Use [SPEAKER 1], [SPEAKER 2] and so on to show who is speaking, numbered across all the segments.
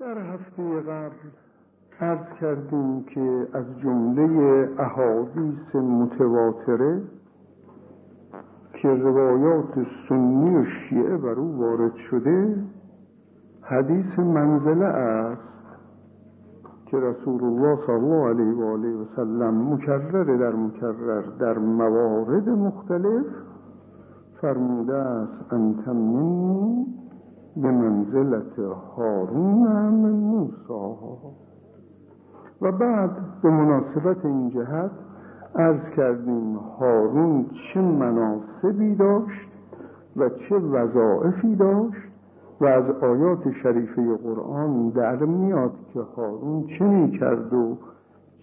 [SPEAKER 1] در هفته قبل عرض کردیم که از جمله احادیث متواتره که روایات سنی و شیعه بر او وارد شده حدیث منزله است که رسول الله صلی الله علیه و آله و سلم مکرر در مکرر در موارد مختلف فرموده است انت منی به منزلت هارون من موسا و بعد به مناسبت این جهت ارز کردیم هارون چه مناسبی داشت و چه وظائفی داشت و از آیات شریفه قرآن در میاد که هارون چه می کرد و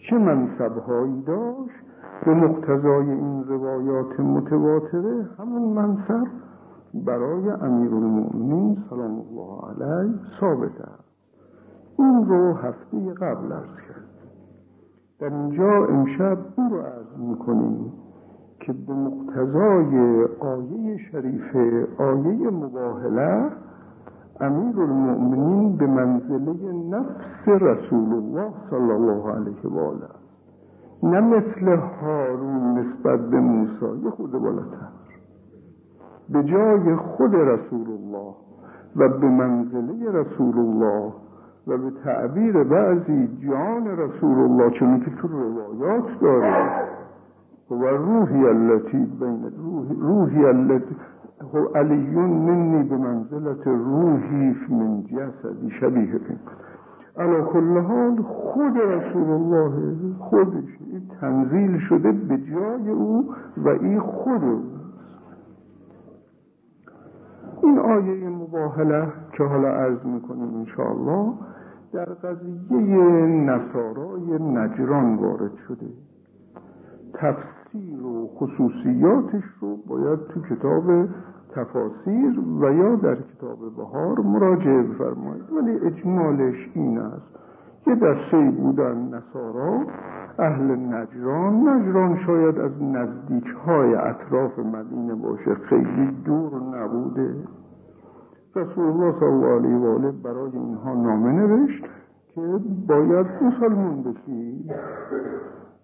[SPEAKER 1] چه منصبهایی داشت. به مقتضای این روایات متواتره همون منصب. برای امیر المؤمنین سلام الله علیه ثابت است این رو هفته قبل ارز کرد در اینجا امشب او رو عرض می‌کنیم که به مقتضای آیه شریفه آیه مباهله امیر المؤمنین به منزله نفس رسول الله صلی الله علیه و آله نه مثل هارون نسبت به موسی خود بالاتر. به جای خود رسول الله و به منزله رسول الله و به تعبیر بعضی جان رسول الله چون که تو روایات داره و روحی التي بین روحی, روحی التي علیون منی به منزلت روحی من جسدی شبیه این علا کل حال خود رسول الله خودش تنزیل شده به جای او و این خود این آیه مباهله که حالا عرض می‌کنیم انشاءالله در قضیه نصارای نجران وارد شده. تفسیر و خصوصیاتش رو باید تو کتاب تفاسیر و یا در کتاب بهار مراجعه بفرمایید. ولی اجمالش این است یه دسته بودن نصارا اهل نجران نجران شاید از نزدیک های اطراف مدینه باشه خیلی دور نبوده. رسول الله صلی الله علیه و آله برای اینها نامه نوشت که باید مسلمان بشی.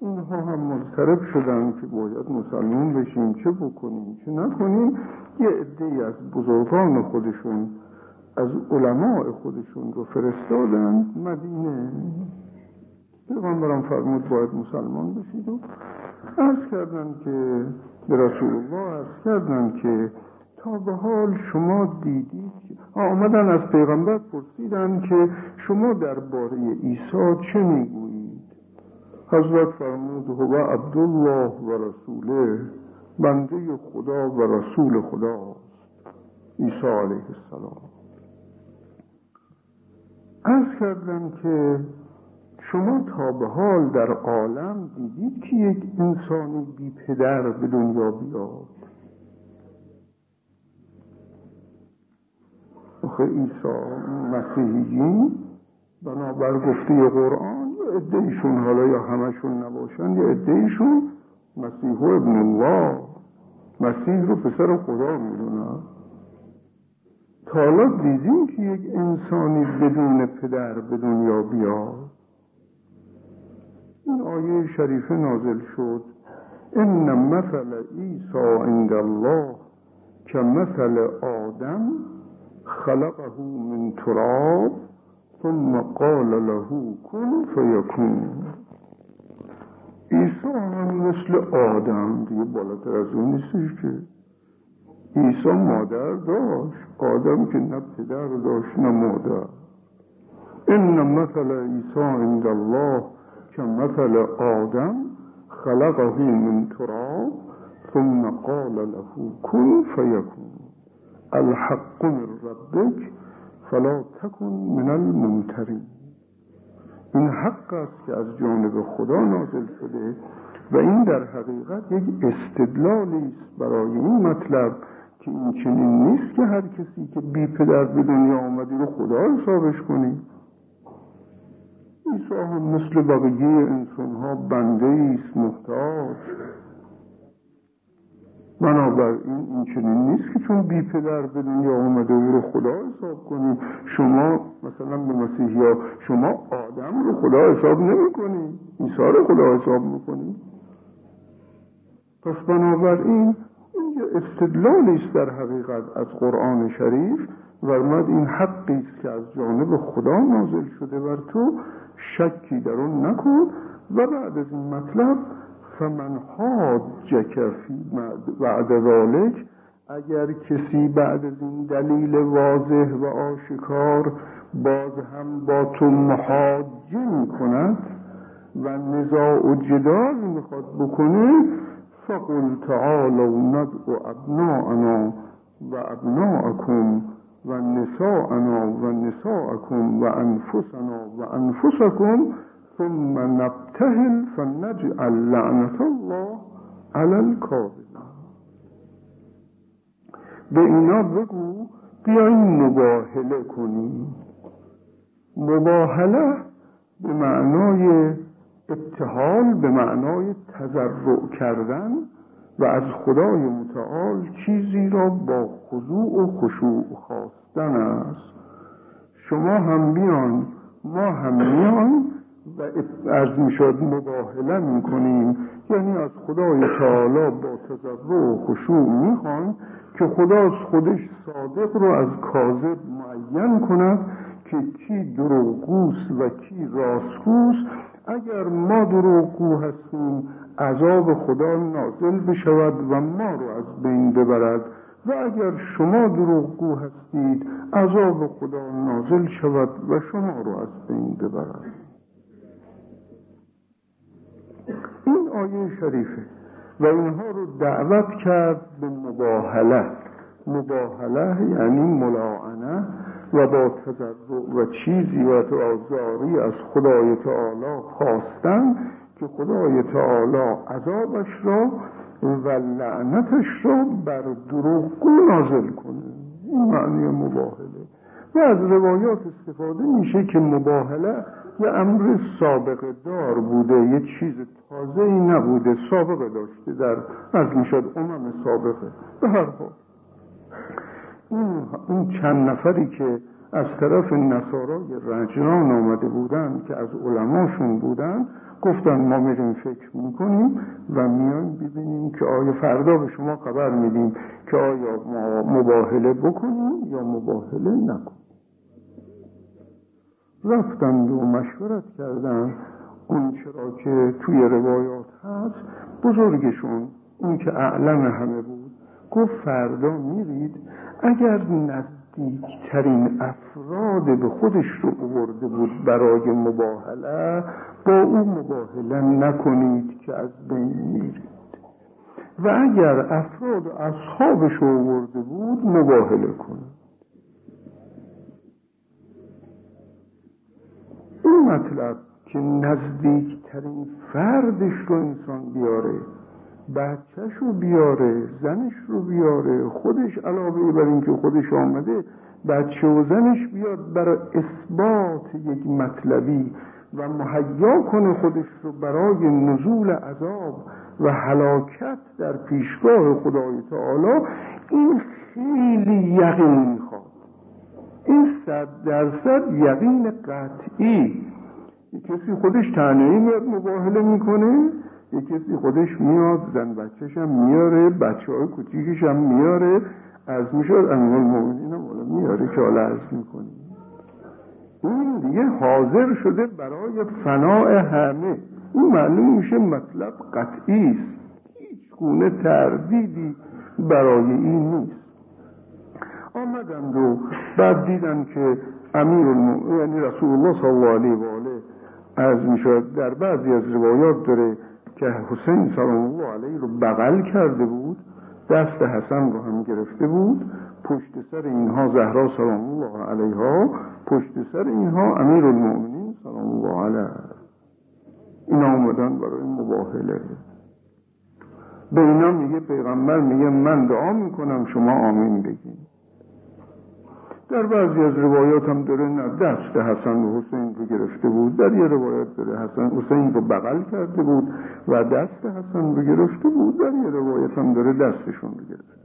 [SPEAKER 1] اینها هم مضطرب شدن که باید مسلمان بشیم. چه بکنیم؟ چه نکنیم؟ یه عده از بزرگان خودشون از علماء خودشون رو فرستادن مدینه. پیغمبرم فرمود باید مسلمان بشید. و ارز کردن که به رسول الله ارز کردن که تا به حال شما دیدید آمدن از پیغمبر پرسیدن که شما درباره عیسی چه می‌گویید؟ حضرت فرمود هو عبدالله و رسوله بنده خدا و رسول خداست عیسی علیه السلام. ارز کردن که شما تا به حال در عالم دیدید که یک انسانی بی پدر به دنیا بیاد. عیسی مسیحیین بنابر گفته قرآن یا ادهیشون حالا یا همشون نباشن یا ادهیشون مسیح ابن الله. مسیح رو پسر خدا می‌دونن تا حالا دیدیم که یک انسانی بدون پدر به دنیا بیاد این آیه شریفه نازل شد. ان مثل عیسی عند الله که مثل آدم خلقه من تراب ثم قال له کن فیکون. عیسی هم مثل آدم دیگه بالاتر از اون نیستش که. عیسی مادر داشت آدم که نه پدر داشت نه مادر. ان مثل عیسی عند الله که مثل آدم خلقه من تراب ثم قال له کن فیکون. الحق من ربک فلا تکن من الممترین این حق است که از جانب خدا نازل شده و این در حقیقت یک استدلالی است برای این مطلب که این چنین نیست که هر کسی که بی پدر به دنیا آمدی رو خدا حسابش کنی عیسی هم مثل بقیه انسان ها بنده است محتاج. بنابراین این چنین نیست که چون بی پدر به دنیا آمده او رو خدا حساب کنیم شما مثلا به مسیحی ها شما آدم رو خدا حساب نمی کنیم رو خدا حساب می‌کنیم پس بنابراین این استدلالی است در حقیقت از قرآن شریف ورمد این حقی است که از جانب خدا نازل شده. بر تو شکی در اون نکن و بعد از این مطلب فمن حاجک فی بعد ذالک اگر کسی بعد از این دلیل واضح و آشکار باز هم با تو محاجه می کند و نزاع و جدال می‌خواد بکنه فقل تعالوا ندعو ابناءنا و ابناءکم و نساءنا و نساءکم و انفسنا و انفسکم ثم نبتهل فنجعل لعنت الله علی الكاذبین به اینا بگو بیاین مباهله کنیم مباهله به معنای ابتحال به معنای تضرع کردن و از خدای متعال چیزی را با خضوع و خشوع خواستن است. شما هم بیان ما هم میان. و از می‌شد مباهله می‌کنیم. یعنی از خدای تعالی با تضرع و خشوع می‌خوان که خدا از خودش صادق رو از کاذب معین کند که کی دروغگوست و کی راستگوست. اگر ما دروغگو هستیم عذاب خدا نازل بشود و ما رو از بین ببرد. و اگر شما دروغگو هستید عذاب خدا نازل شود و شما رو از بین ببرد. این آیه شریفه و اینها رو دعوت کرد به مباهله. مباهله یعنی ملاعنه و با تضرع و چیزی و آزاری از خدای تعالی خواستن که خدای تعالی عذابش را و لعنتش را بر دروغگو نازل کنه. این معنی مباهله. و از روایات استفاده میشه که مباهله یه امر سابقه دار بوده یه چیز تازه ای نبوده سابقه داشته در از می‌شد امم سابقه. به هر حال. این, این چند نفری که از طرف نصارای رجران آمده بودن که از علماشون بودن گفتن ما میریم فکر می‌کنیم و میایم ببینیم که آیا فردا به شما خبر میدیم که آیا ما مباهله بکنیم یا مباهله نکنیم. رفتند و مشورت کردن اون چرا که توی روایات هست بزرگشون اون که اعلم همه بود گفت فردا میرید اگر نزدیکترین افراد به خودش رو آورده بود برای مباهله با او مباهله نکنید که از بین میرید. و اگر افراد اصحابش رو آورده بود مباهله کنید این مطلب که نزدیکترین فردش رو انسان بیاره بچهش رو بیاره زنش رو بیاره خودش علاوه بر اینکه خودش آمده بچه و زنش بیاد برای اثبات یک مطلبی و مهیا کنه خودش رو برای نزول عذاب و هلاکت در پیشگاه خدای تعالی این خیلی یقین می‌خواد. این صد درصد یقین قطعی. کسی خودش تنهایی میاد مباهله می‌کنه یه کسی خودش میاد زن بچهش هم میاره بچه های کتیکش هم میاره از می‌شد امیر المومنین هم میاره که حالا عرض می‌کنی این دیگه حاضر شده برای فناع همه. این معلوم میشه مطلب قطعی است. هیچ گونه تردیدی برای این نیست. آمدند و بعد دیدن که امیر یعنی رسول الله صلی الله علیه و آله از می‌شد در بعضی از روایات داره که حسین سلام الله علیه رو بغل کرده بود دست حسن رو هم گرفته بود پشت سر اینها زهرا سلام الله علیها پشت سر اینها امیر المؤمنین سلام الله علیه. این آمدن برای مباهله. به اینا میگه پیغمبر میگه من دعا می‌کنم شما آمین بگین. در بعضی از روایات هم داره نه دست حسن و حسین رو گرفته بود در یه روایت داره حسن حسین رو بغل کرده بود و دست حسن رو گرفته بود در یه روایت هم داره دستشون رو گرفته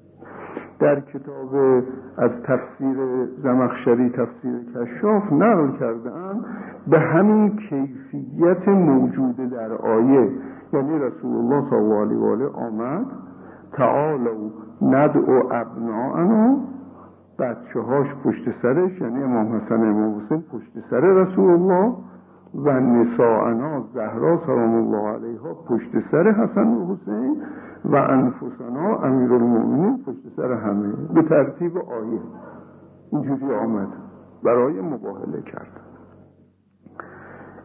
[SPEAKER 1] در کتاب از تفسیر زمخشری تفسیر کشاف نقل کردن به همین کیفیت موجود در آیه. یعنی رسول الله صلی الله علیه و آله آمد تعالوا ندعو ابناءنا بچه هاش پشت سرش یعنی امام حسن امام حسین پشت سر رسول الله و نساءنا زهرا سلام الله علیها پشت سر حسن و حسین و انفسنا امیر پشت سر همه. به ترتیب آیه. اینجوری آمد. برای مباهله کرد.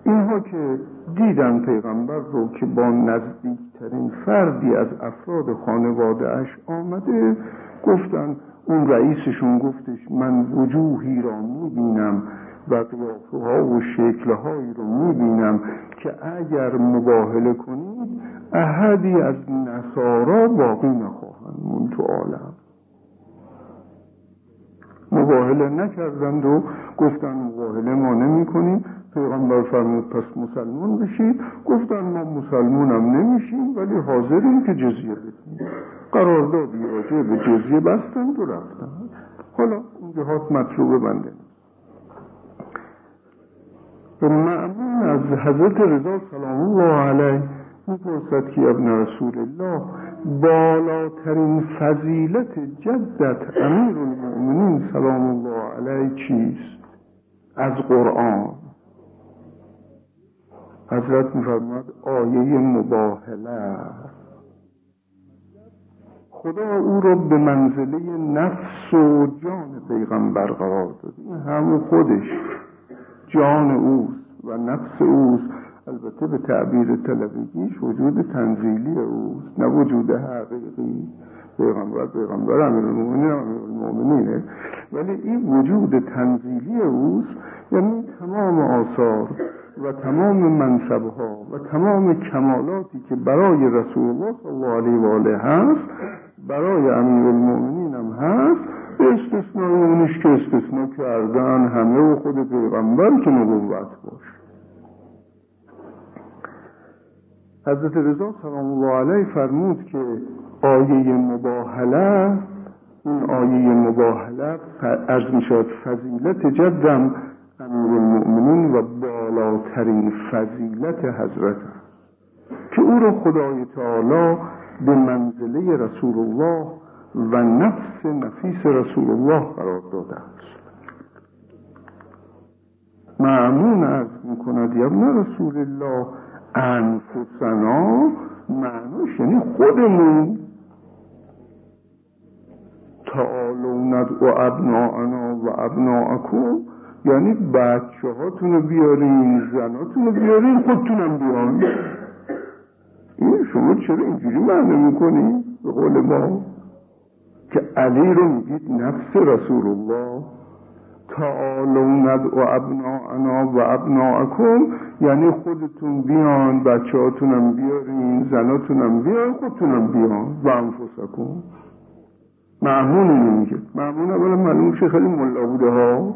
[SPEAKER 1] اینها که دیدن پیغمبر رو که با نزدیکترین فردی از افراد خانواده اش آمده گفتن اون رئیسشون گفتش من وجوهی را می‌بینم و قیافه ها و شکل هایی رو می‌بینم که اگر مباهله کنید احدی از نصارا باقی نخواهند من تو عالم. مباهله نکردند و گفتن مباهله ما نمی کنیم پیغمبر فرمود پس مسلمان بشید. گفتن ما مسلمانم نمیشیم ولی حاضریم که جزیه بدیم قراردادی راجع به جزیه بستند و رفتن حالا این جهات مطلوب بنده به معمون از حضرت رضا سلام الله علیه می‌پرسد که ابن رسول الله بالاترین فضیلت جدت امیر المؤمنین سلام الله علیه چیست؟ از قرآن. حضرت میفرماد آیه مباهله. خدا او را به منزله نفس و جان پیغمبر قرار داد این همون خودش جان اوست و نفس اوست. البته به تعبیر طلبگیش وجود تنزیلی اوست نه وجود حقیقی. پیغمبر پیغمبر امیر المؤمنین امیر المؤمنینه ولی این وجود تنزیلی اوست یعنی تمام آثار و تمام منصبها و تمام کمالاتی که برای رسول الله صلی الله علیه و آله هست برای امیر المؤمنین هم هست. به استثنای اونش که استثناء کردن همه و خود پیغمبر که نبوت باش حضرت رضا سلام الله علیه فرمود که آیه مباهله این آیه مباهله از می‌شد فضیلت جدم امیر المؤمنین و بالاترین فضیلت حضرت که او را خدای تعالی به منزله رسول الله و نفس نفیس رسول الله قرار داده است. معمون از می‌کند یبن رسول الله انفسنا معنوش یعنی خودمون. تعالوا و ابناءنا و ابناءکم یعنی بچه هاتون رو بیارین زناتون بیارین خودتونم بیان این شما چرا اینجوری معنی می‌کنی؟ به قول ما که علی رو میگید نفس رسول الله تعالوا و ابناءنا و ابناءکم یعنی خودتون بیان بچه هاتونم بیارین زناتونم بیان خودتونم بیان و انفسکم. معمون اینو میگه. معمون اولا معلوم شه خیلی ملا بوده ها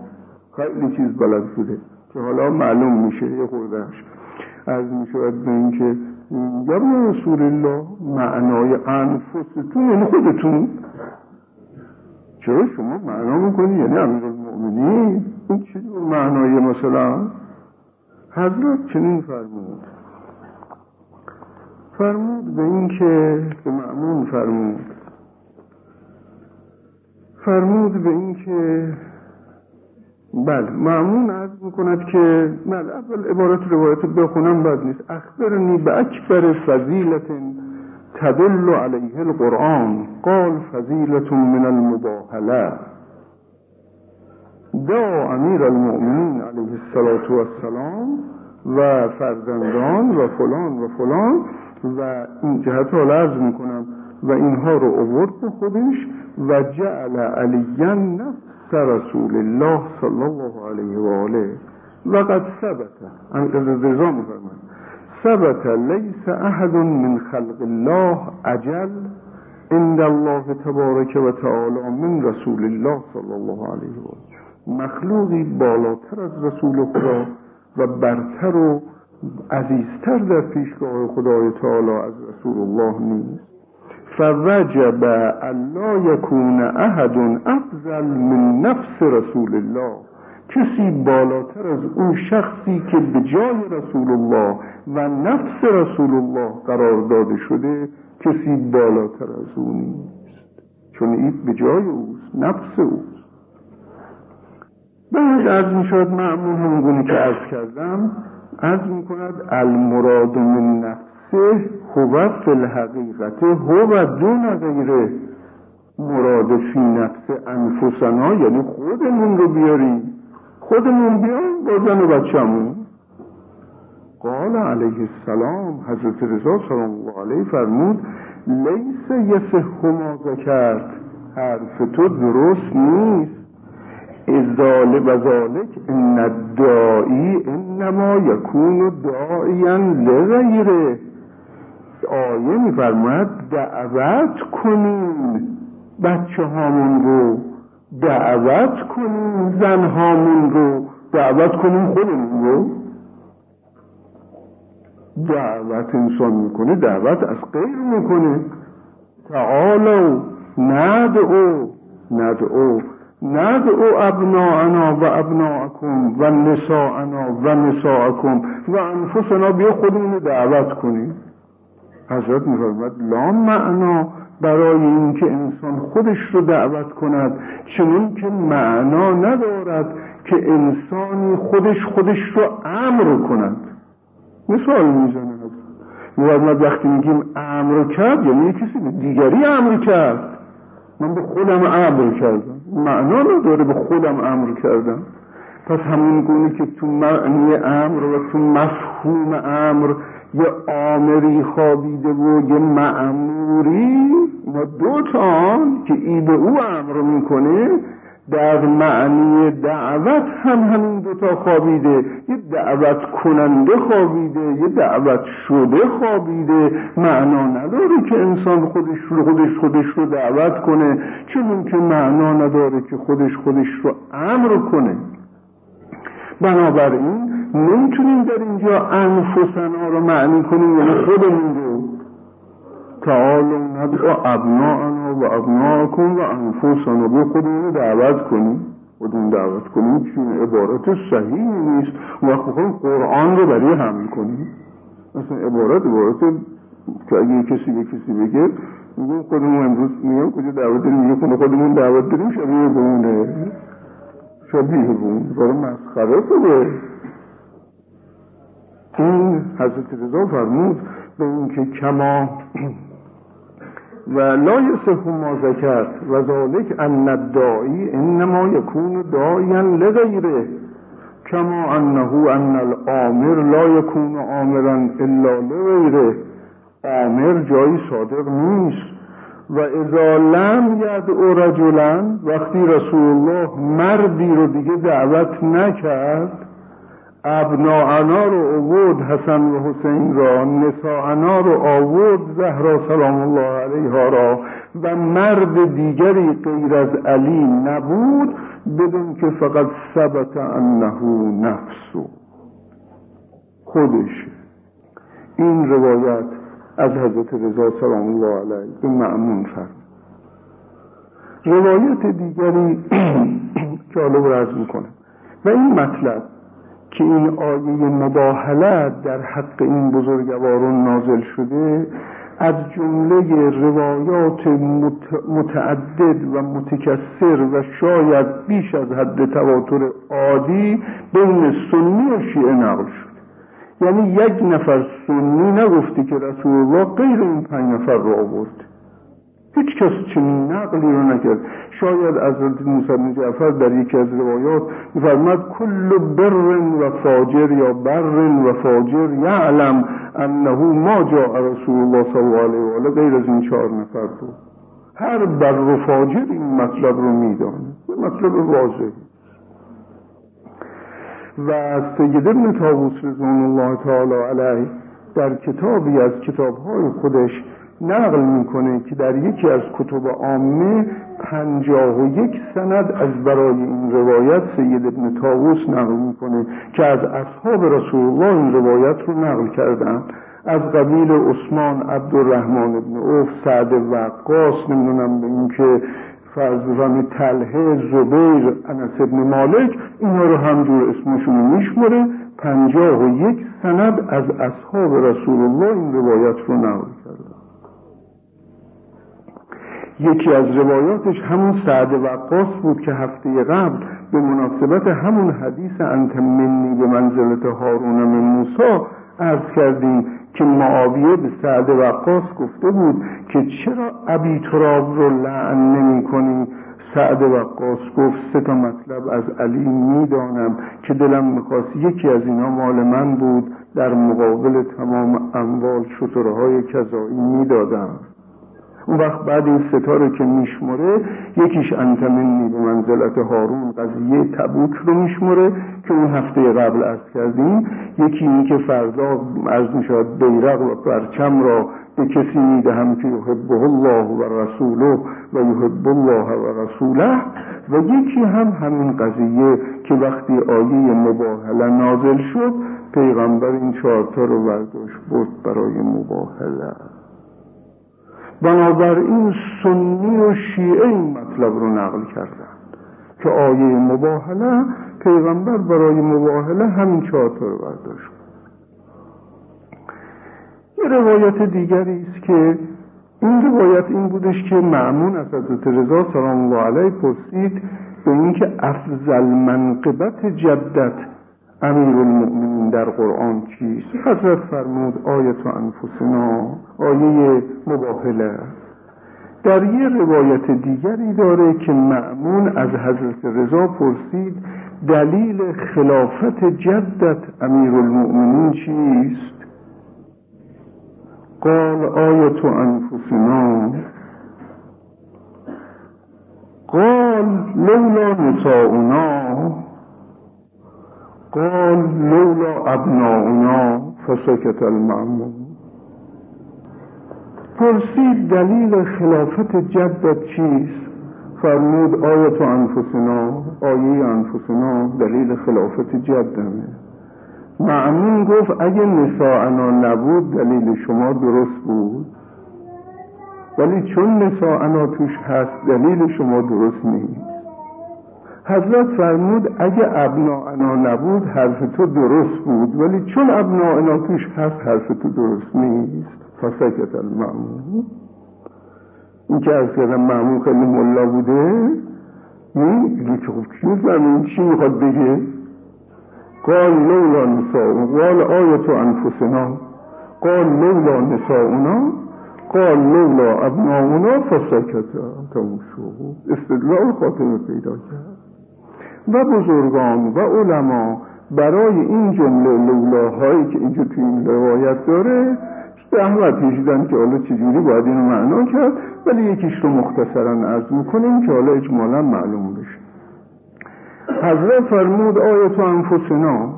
[SPEAKER 1] خیلی چیز بلد بوده که حالا معلوم میشه یه خوردهش از می‌شود به این که یا رسول الله معنای انفستون یعنی خودتون. چرا شما معنا می‌کنی؟ یعنی امیر المؤمنین این چی معنای مثلا؟ حضرت چنین فرمود. فرمود به این که به معمون فرمود. فرمود به این که بله معمون عرض می‌کند که بله اول عبارت روایت بخونم بد نیست. اخبرنی به اکبر فضیلت تدل علیه القرآن قال فضیلت من المباهله. دا امیر المؤمنین علیه السلام و فرزندان و فلان و فلان و این جهت رو عرض می‌کنم و اینها رو اوورد به خودش و جعل علیا نفس رسول الله صلی الله علیه و آله. و قد ثبت ان رضا میفرماید. ثبت لیس احد من خلق الله عجل عند الله تبارک و تعالی من رسول الله صلی الله علیه و آله. مخلوقی بالاتر از رسول خدا و برتر و عزیزتر در پیشگاه خدای تعالی از رسول الله نیست. فوجب الا یکون احد افضل من نفس رسول الله. کسی بالاتر از اون شخصی که به جای رسول الله و نفس رسول الله قرار داده شده کسی بالاتر از او نیست. چون این به جای اوست نفس اوست. بعد از شد معمول همونگونه که عرض کردم از می کند المراد من نفسه هو فی الحقیقت هو دون غیره. مراد فی نفس انفسنا یعنی خودمون رو بیاریم خودمون بیاریم با زن و بچهمون. قال علیه السلام حضرت رضا سلام الله علیه فرمود لیس یسه ما کرد حرف تو درست نیست. ازال و ذالک ان الدائی انما یکون داعیا لغیره آیه میفرماید دعوت کنیم بچه هامون رو دعوت کنیم زن هامون رو دعوت کنیم خودمون رو. دعوت انسان می‌کنه دعوت از غیر می‌کنه. تعالو ندعو ندعو. ندعو ابناعنا و ابناعکم و نساءنا و نساءکم و انفسنا بیا خودمون دعوت کنیم. حضرت میفرماد لا معنا برای اینکه انسان خودش رو دعوت کند. چنون که معنا ندارد که انسانی خودش خودش رو امر کند. مثال می‌زنه میفرماد وقتی میگیم امر کرد یعنی کسی دیگری امر کرد. من به خودم امر کردم. معنا نداره به خودم امر کردم. پس همون گونه که تو معنی امر و تو مفهوم امر یه آمری خوابیده و یه معموری ما دو تا که ای به او امر می‌کنه در معنی دعوت هم همین دوتا خوابیده. یه دعوت کننده خوابیده یه دعوت شده خوابیده. معنا نداره که انسان خودش رو خودش خودش رو دعوت کنه. چون که معنا نداره که خودش خودش رو امر کنه. بنابراین نمی‌تونیم در اینجا انفسنا رو معنی کنیم یعنی خودمون رو. تعالوا ندعو ابناءنا و ابناءکم و انفسنا به خودمون دعوت کنیم. خودمون دعوت کنیم. چون عبارت صحیح نیست. و وقت قرآن رو برای حمل کنیم مثلا عبارت عبارت که اگه کسی به کسی بگه میگه خودمون امروز میگم کجا دعوت داریم؟ میگه خونه خودمون دعوت داریم شبیه بونه شبیه بون برای مسخره شده. این حضرت رضا فرمود به اینکه کما و لا یصح ما ذکرت و ذالک ان الداعی انما یکون داعیا لغیره کما انه ان الامر لا یکون آمرا الا لغیره آمر جایی صادق نیست. و اذا لم یدعو رجلا وقتی رسول الله مردی رو دیگه دعوت نکرد ابناعنا رو آورد حسن و حسین را نساعنا رو آورد زهرا سلام الله علیها را و مرد دیگری غیر از علی نبود بدون که فقط ثبت انه نفسو خودش. این روایت از حضرت رضا سلام الله علیه به معمون فرد روایت دیگری که حالا برز می‌کنم. و این مطلب که این آیه مباهلت در حق این بزرگواران نازل شده از جمله روایات متعدد و متکثر و شاید بیش از حد تواتر عادی بین سنی و شیعه نقل شد. یعنی یک نفر سنی نگفتی که رسول الله غیر این پنج نفر رو آورد. هیچ کس چنین نقلی رو نکرد. شاید از موسی بن جعفر در یکی از روایات میفرماد کل بر و فاجر یا بر و فاجر یعلم انه ما جاء رسول الله صلی الله علیه و آله. غیر از این چهار نفر بود. هر بر و فاجر این مطلب رو میدانه مطلب واضح و سید ابن تابوس رضوان الله تعالی علیه در کتابی از کتابهای خودش نقل می‌کنه که در یکی از کتب عامه پنجاه و یک سند از برای این روایت سید ابن تاووس نقل می‌کنه که از اصحاب رسول الله این روایت رو نقل کردن. از قبیل عثمان عبدالرحمن ابن اوف سعد وقاص نمی‌دونم به اینکه فرض بفهمید تله زبیر انس ابن مالک اینا رو همجور اسمشون میشمره پنجاه و یک سند از اصحاب رسول الله این روایت رو نقل کرده یکی از روایاتش همون سعد وقاص بود که هفته قبل به مناسبت همون حدیث انت منی به منزلت هارون من موسا عرض کردیم که معاویه به سعد وقاص گفته بود که چرا ابی تراب رو لعن نمی کنی؟ سعد وقاص گفت سه تا مطلب از علی می‌دانم که دلم می‌خواست یکی از اینا مال من بود. در مقابل تمام اموال شطرهای کذایی می‌دادم. اون وقت بعد این ستاره که میشمره یکیش انتمنی به منزلت هارون قضیه تبوک رو میشمره که اون هفته قبل از کردیم. یکی این که فردا از می‌شد بیرق و پرچم را به کسی می‌دهم که یحبه الله و رسوله و یحب الله و رسوله. و یکی هم همین قضیه که وقتی آیه مباهله نازل شد پیغمبر این چهارتا رو برداشت برد برای مباهله. بنابراین سنی و شیعه این مطلب رو نقل کردن که آیه مباهله پیغمبر برای مباهله همین چهارتا رو برداشت. یه روایت دیگری است که این روایت این بودش که معمون از حضرت رضا سلام الله علیه پرسید به اینکه افضل منقبت جدت امیر المؤمنین در قرآن چیست؟ حضرت فرمود آیت انفسنا آیه مباهله در یه روایت دیگری داره که معمون از حضرت رضا پرسید دلیل خلافت جدت امیر المؤمنین چیست؟ قال آیت انفسنا. قال لولا نساؤنا. قال لولا ابناؤنا فسکت المعمون پرسید دلیل خلافت جدت چیست؟ فرمود آیت انفسنا آیه انفسنا دلیل خلافت جدمه. معمون گفت اگه نساءنا نبود دلیل شما درست بود. ولی چون نساءنا توش هست دلیل شما درست نیست. حضرت فرمود اگه ابناعنا نبود حرف تو درست بود. ولی چون ابناعنا توش هست حرف تو درست نیست. فسکت المعمون. این که از کردم معمون خیلی ملا بوده این که خب کیو این چی می‌خواد بگه؟ قال لولا نساء قال آیت انفسنا. قال لولا نساؤنا. قال لولا ابناؤنا. فسکت تموم شد. استدلال خاطر پیدا کرد. و بزرگان و علما برای این جمله لولاهایی که اینجا توی این روایت داره زحمت کشیدن که حالا چجوری باید اینو معنا کرد ولی یکیش رو مختصرا عرض می‌کنیم که حالا اجمالا معلوم بشه. حضرت فرمود آیت انفسنا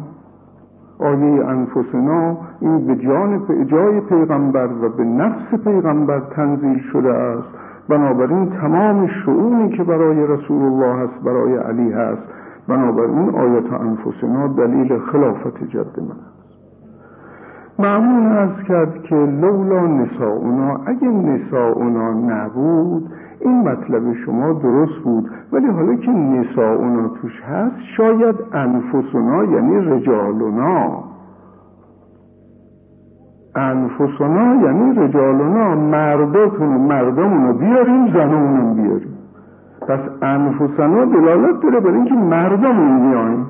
[SPEAKER 1] آیه انفسنا این به جان جای پیغمبر و به نفس پیغمبر تنزیل شده است. بنابراین تمام شعونی که برای رسول الله هست برای علی هست. بنابراین آیت انفسنا دلیل خلافت جد من است. معمون از کرد که لولا نساؤنا اگه نساؤنا نبود این مطلب شما درست بود. ولی حالا که نساؤنا توش هست شاید انفسنا یعنی رجالنا. انفسنا یعنی رجالنا. مرداتون مردمونو بیاریم زنمونو بیاریم پس انفسنا دلالت داره برای اینکه مردمون میایم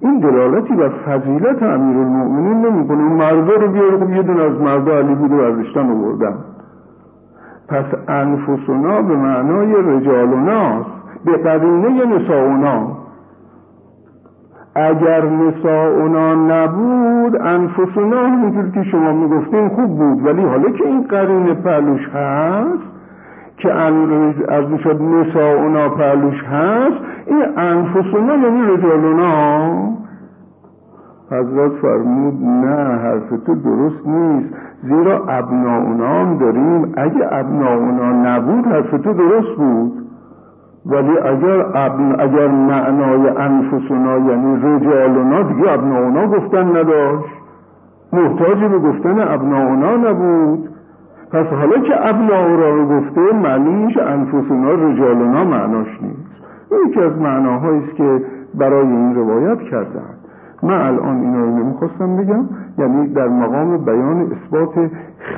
[SPEAKER 1] این دلالتی بر فضیلت امیر المؤمنین نمی‌کنه. این مردا رو بیاره. خب یه دون از مردا علی بود و ارزشتن آوردن. پس انفسنا به معنای رجالوناست به قرینه نساؤنا اگر نساؤنا نبود انفسنا همونجور که شما می‌گفتین خوب بود. ولی حالا که این قرین پلوش هست که از می‌شد نساؤنا پلوش هست این انفسنا یعنی رجالونا حضرت فرمود نه حرف تو درست نیست. زیرا ابناؤنا هم داریم. اگه ابناؤنا نبود حرف تو درست بود. ولی اگر ابن اگر معنای انفسونا یعنی رجالونا دیگه ابناونا گفتن نداشت. محتاج به گفتن ابناونا نبود. پس حالا که ابناو را رو گفته معنی میشه انفسونا رجالونا معناش نیست. یکی از معناهایی است که برای این روایت کردن من الان اینا رو نمی‌خواستم بگم یعنی در مقام بیان اثبات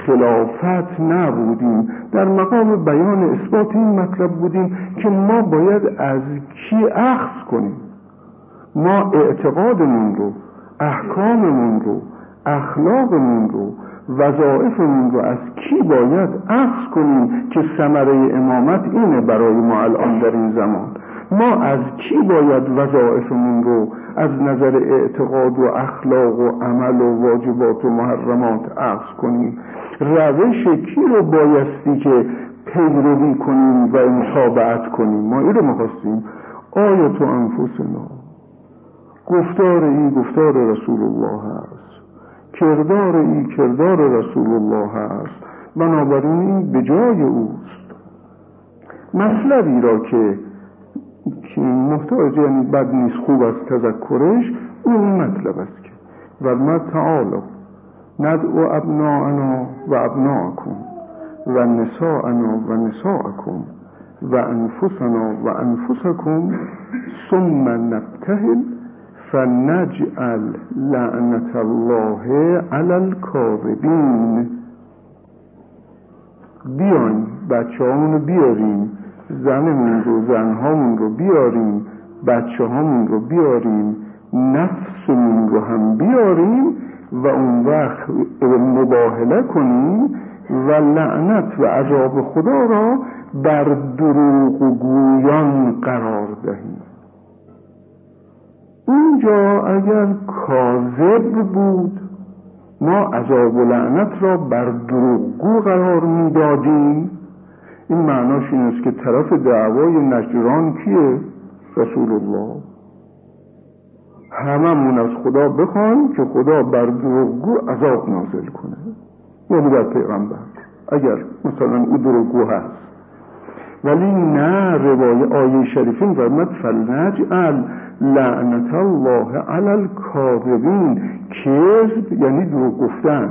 [SPEAKER 1] خلافت نبودیم. در مقام بیان اثبات این مطلب بودیم که ما باید از کی اخذ کنیم؟ ما اعتقادمون رو احکاممون رو اخلاقمون رو وظائفمون رو از کی باید اخذ کنیم که ثمره امامت اینه برای ما الان در این زمان؟ ما از کی باید وظائفمون رو از نظر اعتقاد و اخلاق و عمل و واجبات و محرمات عکس کنیم؟ روش کی رو بایستی که پیروی کنیم و مطابعت کنیم؟ ما این رو می‌خواستیم. آیت و انفسنا؟ گفتار این گفتار رسول الله هست. کردار این کردار رسول الله هست بنابراین این به جای اوست. مطلبی را که که محتاج یعنی بد نیست خوب از تذکرش اون مطلب است که و ما تعالی ندعو ابناءنا و ابناءکم و نساءنا و نساءکم و انفسنا و انفسکم ثم نبتهل فنجعل لعنت الله علی الكاذبین بیاین بچه رو بیاریم زنمون رو زنهامون رو بیاریم بچه هامون رو بیاریم نفسمون رو هم بیاریم و اون وقت مباهله کنیم و لعنت و عذاب خدا را بر دروغ و گویان قرار دهیم. اینجا اگر کاذب بود ما عذاب و لعنت را بر دروغگو قرار می‌دادیم. این معناش این است که طرف دعوای نجران کیه؟ رسول الله هممون از خدا بخوان که خدا بر دروغگو عذاب نازل کنه. یعنی بر پیغمبر. اگر مثلا او دروغگو هست. ولی نه روای آیه شریفین فرمد فلنجعل لعنت الله علی الکاذبین. کذب یعنی دروغ گفتن.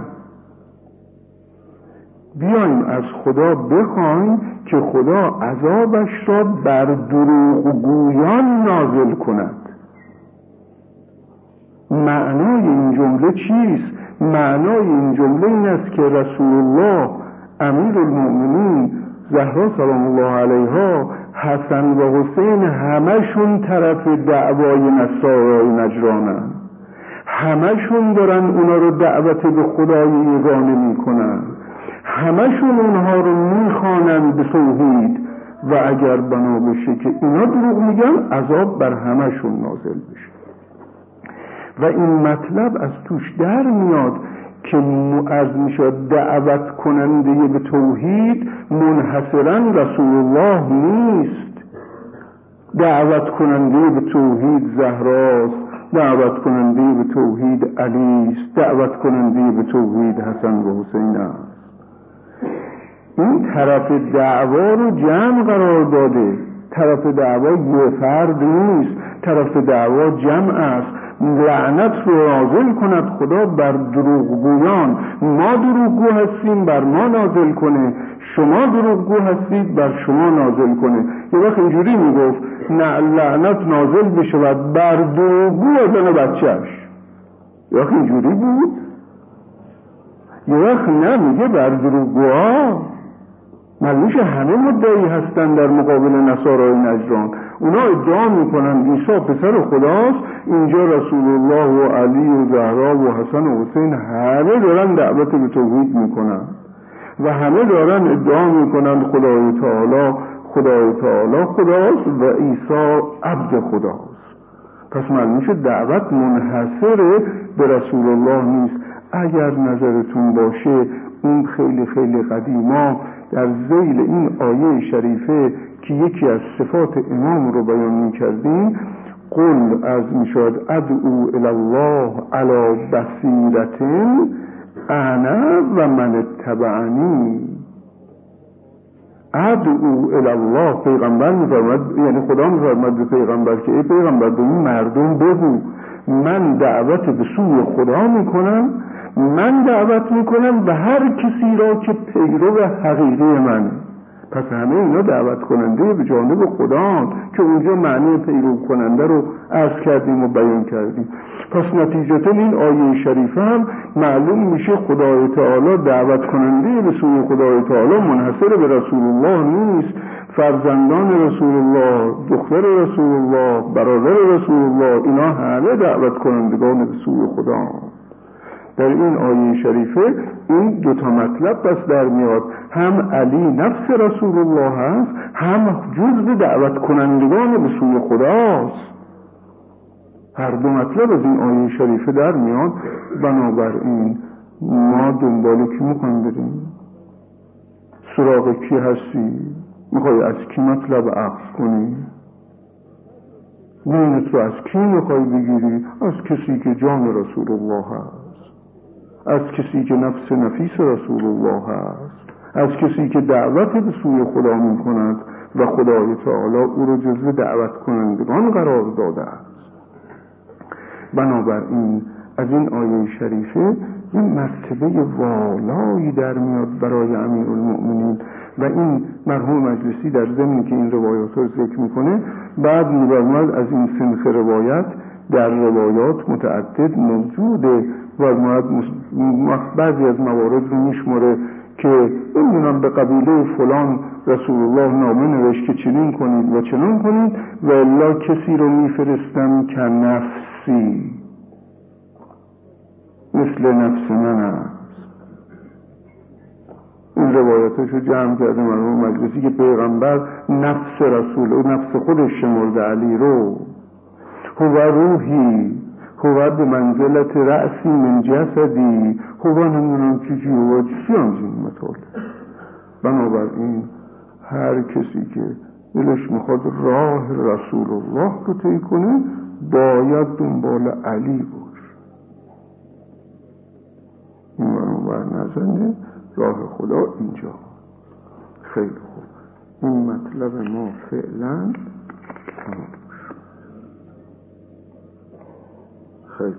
[SPEAKER 1] بیایم از خدا بخوایم که خدا عذابش را بر دروغ گویان نازل کند. معنای این جمله چیست؟ معنای این جمله این است که رسول الله امیر المؤمنین زهرا سلام الله علیها حسن و حسین همشون طرف دعوای نصارای نجرانن همشون دارن اونا رو دعوت به خدای یگانه می‌کنن. همشون اونها رو می‌خوانند به توحید. و اگر بنا بشه که اینا دروغ میگن عذاب بر همشون نازل بشه. و این مطلب از توش در میاد که از می‌شد دعوت کننده به توحید منحصرا رسول الله نیست. دعوت کننده به توحید زهراست دعوت کننده به توحید علی است دعوت کننده به توحید حسن و حسین است. این طرف دعوا رو جمع قرار داده. طرف دعوا یه فرد نیست طرف دعوا جمع است. لعنت رو نازل کند خدا بر دروغگویان. ما دروغگو هستیم بر ما نازل کنه. شما دروغگو هستید بر شما نازل کنه. یه وقت اینجوری می‌گفت نه لعنت نازل بشود بر دروغگو زن بچهش یه وقت اینجوری بود. یه وقت نه میگه بر دروغگوها. معلومش همه مدعی هستن در مقابل نصارای نجران. اونا ادعا می‌کنن عیسی پسر خداست. اینجا رسول الله و علی و زهرا و حسن و حسین همه دارن دعوت به توحید می‌کنن. و همه دارن ادعا می‌کنن خدای تعالی خدای تعالی خداست و عیسی عبد خداست. پس معلومش دعوت منحصر به رسول الله نیست. اگر نظرتون باشه اون خیلی خیلی قدیما در زیل این آیه شریفه که یکی از صفات امام رو بیان می کردیم قل از می شود ادعو الله علی بصیرت انا و من اتبعنی. ادعو الله پیغمبر میفرماد یعنی خدا میفرماد به پیغمبر که ای پیغمبر به این مردم بگو من دعوت به سوی خدا می‌کنم من دعوت می‌کنم به هر کسی را که پیرو حقیقی من. پس همه اینا دعوت کننده به جانب خدا که اونجا معنی پیرو کننده رو عرض کردیم و بیان کردیم. پس نتیجتا این آیه شریفه هم معلوم میشه خدای تعالی دعوت کننده به سوی خدای تعالی منحصر به رسول الله نیست. فرزندان رسول الله دختر رسول الله برادر رسول الله اینا همه دعوت کنندگان به سوی خدا در این آیه شریفه این دوتا مطلب بس در میاد. هم علی نفس رسول الله هست هم جزء دعوت کنندگان به سوی خداست. هر دو مطلب از این آیه شریفه در میاد. بنابراین ما دنبال کی می‌خوایم بریم؟ سراغ کی هستی؟ می‌خوای از کی مطلب عقص کنی؟ دینت رو از کی می‌خوای بگیری؟ از کسی که جان رسول الله هست از کسی که نفس نفیس رسول الله هست از کسی که دعوت به سوی خدا می‌کند و خدای تعالی او رو جزو دعوت کنندگان قرار داده است. بنابراین از این آیه شریفه این مرتبه والایی در میاد برای امیر المؤمنین و این مرحوم مجلسی در زمینی که این روایات رو ذکر می‌کنه بعد میبرمد از این سنخ روایت در روایات متعدد موجوده و بعضی از موارد رو میشمره که نمی‌دونم به قبیله فلان رسول الله نامه نوشت که چنین کنید و چنین کنید و الا کسی رو میفرستم که نفسی. مثل نفس من است. این روایتش رو جمع کرده مرموم مجلسی که پیغمبر نفس رسول و نفس خودش شمرده علی رو. هو روحی. هو به منزلت رأسی من جسدی. هو نمی‌دونم چی چی هو چی این بنابراین هر کسی که دلش می‌خواد راه رسول الله رو طی کنه باید دنبال علی باش. این بر نزنه راه خدا اینجا. خیلی خوب. این مطلب ما فعلا خیلی خير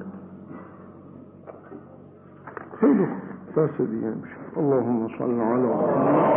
[SPEAKER 1] خير بس دي يمشي اللهم صل على محمد.